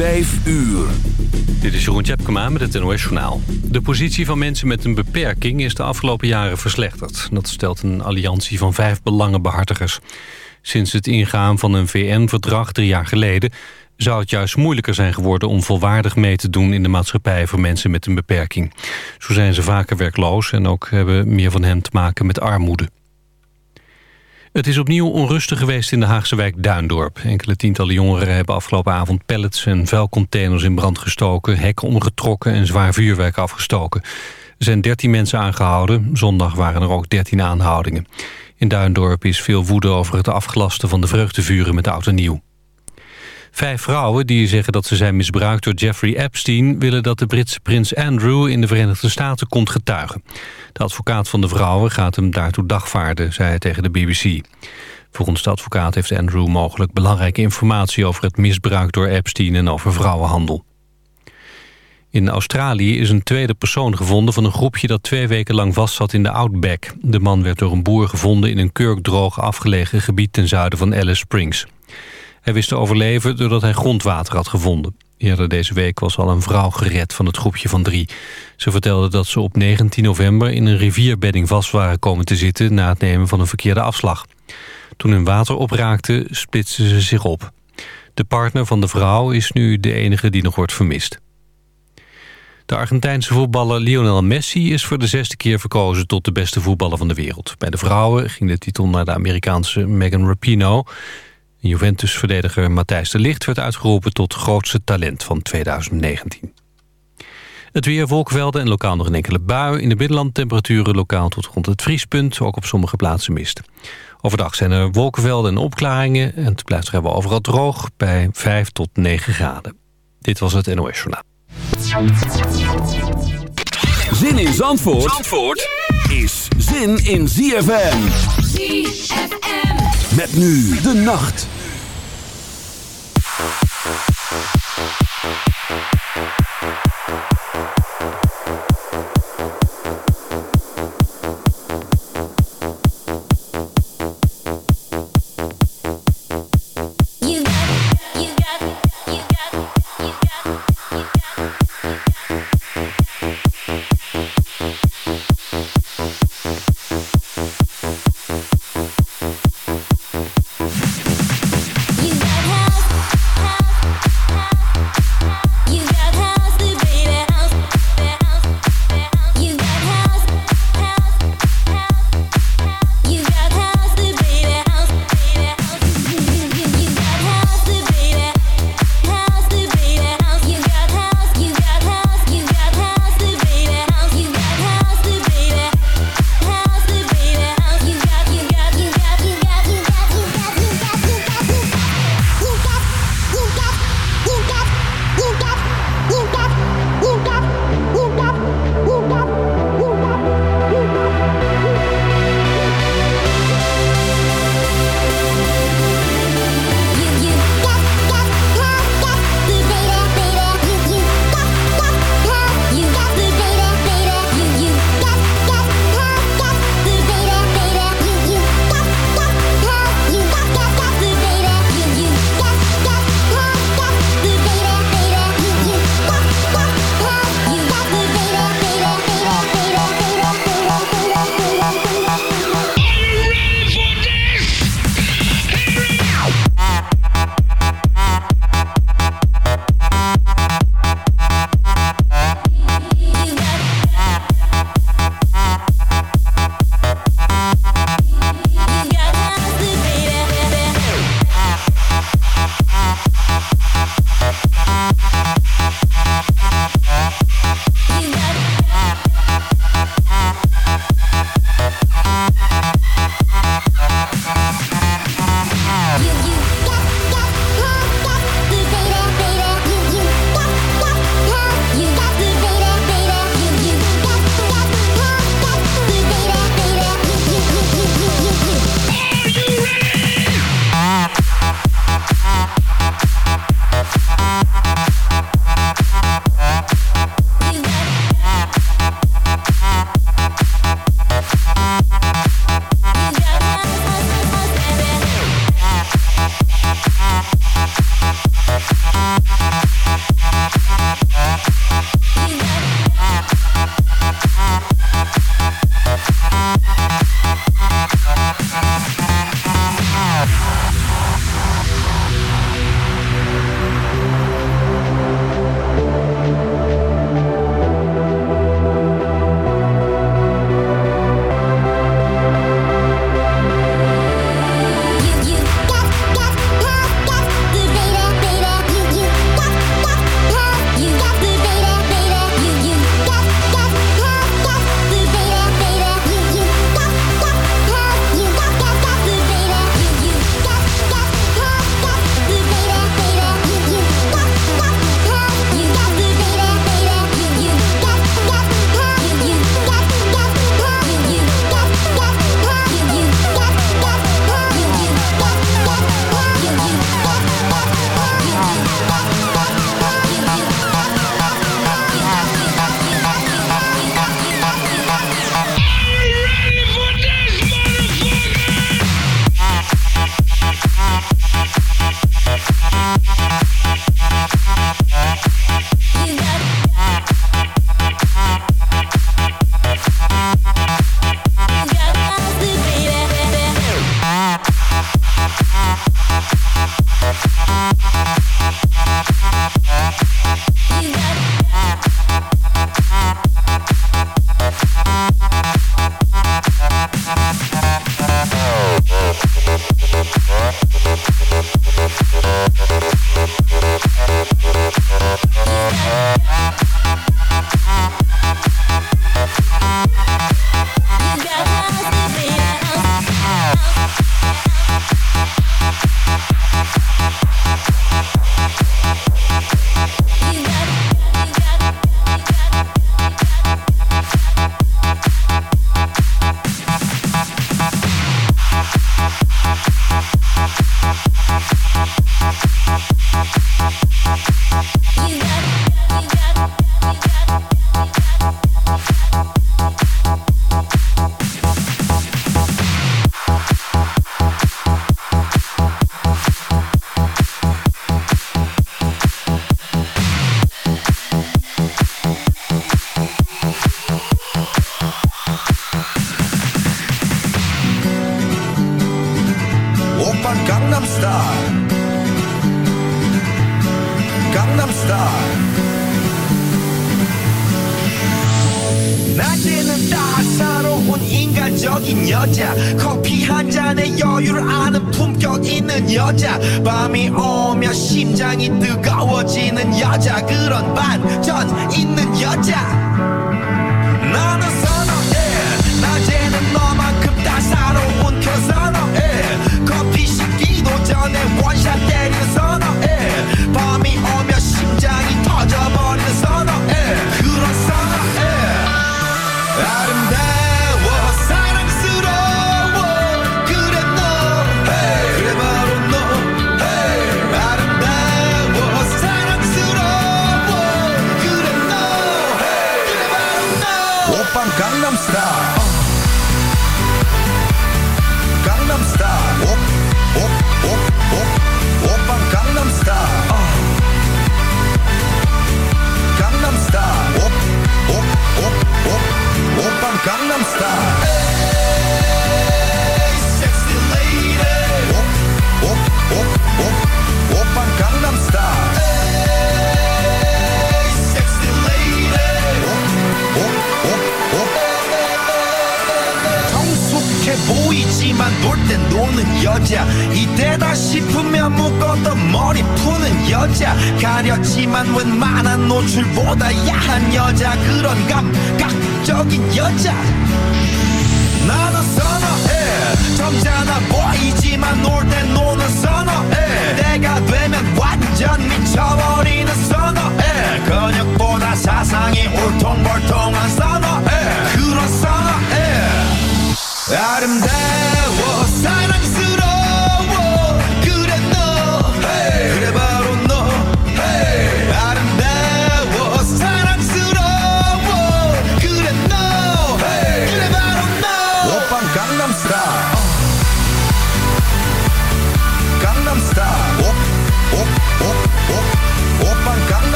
5 uur. Dit is Jeroen Tjepkema met het NOS Journaal. De positie van mensen met een beperking is de afgelopen jaren verslechterd. Dat stelt een alliantie van vijf belangenbehartigers. Sinds het ingaan van een VN-verdrag drie jaar geleden... zou het juist moeilijker zijn geworden om volwaardig mee te doen... in de maatschappij voor mensen met een beperking. Zo zijn ze vaker werkloos en ook hebben meer van hen te maken met armoede. Het is opnieuw onrustig geweest in de Haagse wijk Duindorp. Enkele tientallen jongeren hebben afgelopen avond pallets en vuilcontainers in brand gestoken, hekken omgetrokken en zwaar vuurwerk afgestoken. Er zijn 13 mensen aangehouden. Zondag waren er ook 13 aanhoudingen. In Duindorp is veel woede over het afgelasten van de vreugdevuren met oud en nieuw. Vijf vrouwen die zeggen dat ze zijn misbruikt door Jeffrey Epstein... willen dat de Britse prins Andrew in de Verenigde Staten komt getuigen. De advocaat van de vrouwen gaat hem daartoe dagvaarden, zei hij tegen de BBC. Volgens de advocaat heeft Andrew mogelijk belangrijke informatie... over het misbruik door Epstein en over vrouwenhandel. In Australië is een tweede persoon gevonden van een groepje dat twee weken lang vastzat in de Outback. De man werd door een boer gevonden in een kurkdroog afgelegen gebied ten zuiden van Alice Springs. Hij wist te overleven doordat hij grondwater had gevonden. Eerder deze week was al een vrouw gered van het groepje van drie. Ze vertelde dat ze op 19 november in een rivierbedding vast waren komen te zitten... na het nemen van een verkeerde afslag. Toen hun water opraakte, splitsten ze zich op. De partner van de vrouw is nu de enige die nog wordt vermist. De Argentijnse voetballer Lionel Messi is voor de zesde keer verkozen tot de beste voetballer van de wereld. Bij de vrouwen ging de titel naar de Amerikaanse Megan Rapinoe. Juventus-verdediger Matthijs de Ligt werd uitgeroepen tot grootste talent van 2019. Het weer, wolkenvelden en lokaal nog een enkele bui. In de binnenland temperaturen lokaal tot rond het vriespunt. Ook op sommige plaatsen mist. Overdag zijn er wolkenvelden en opklaringen. En het blijft vrijwel overal droog bij 5 tot 9 graden. Dit was het NOS Journaal. Zin in Zandvoort, Zandvoort is zin in ZFM. ZFM. Met nu de nacht. Thank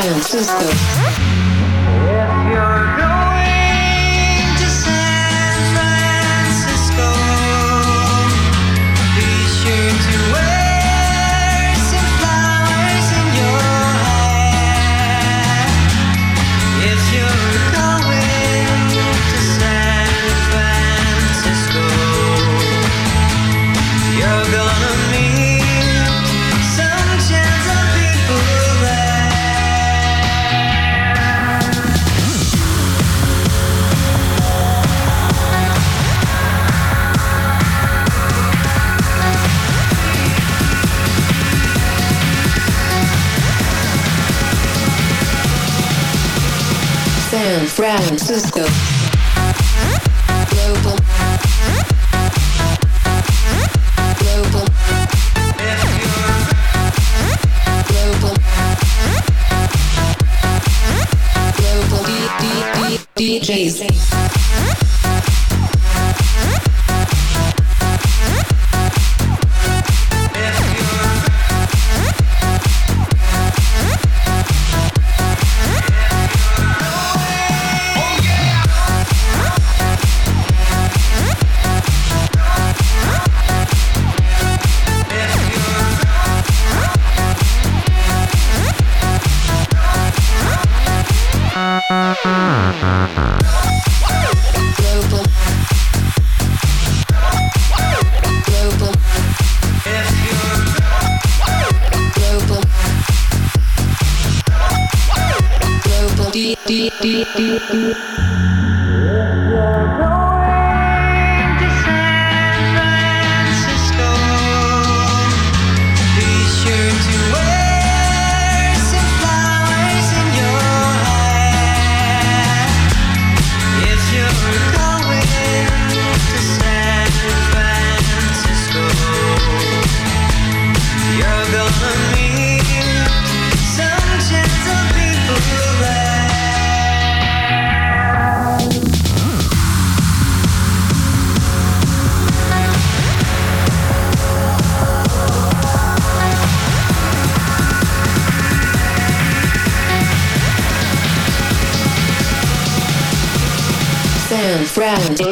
Francisco. Francisco. do, do, do, do, do. Global.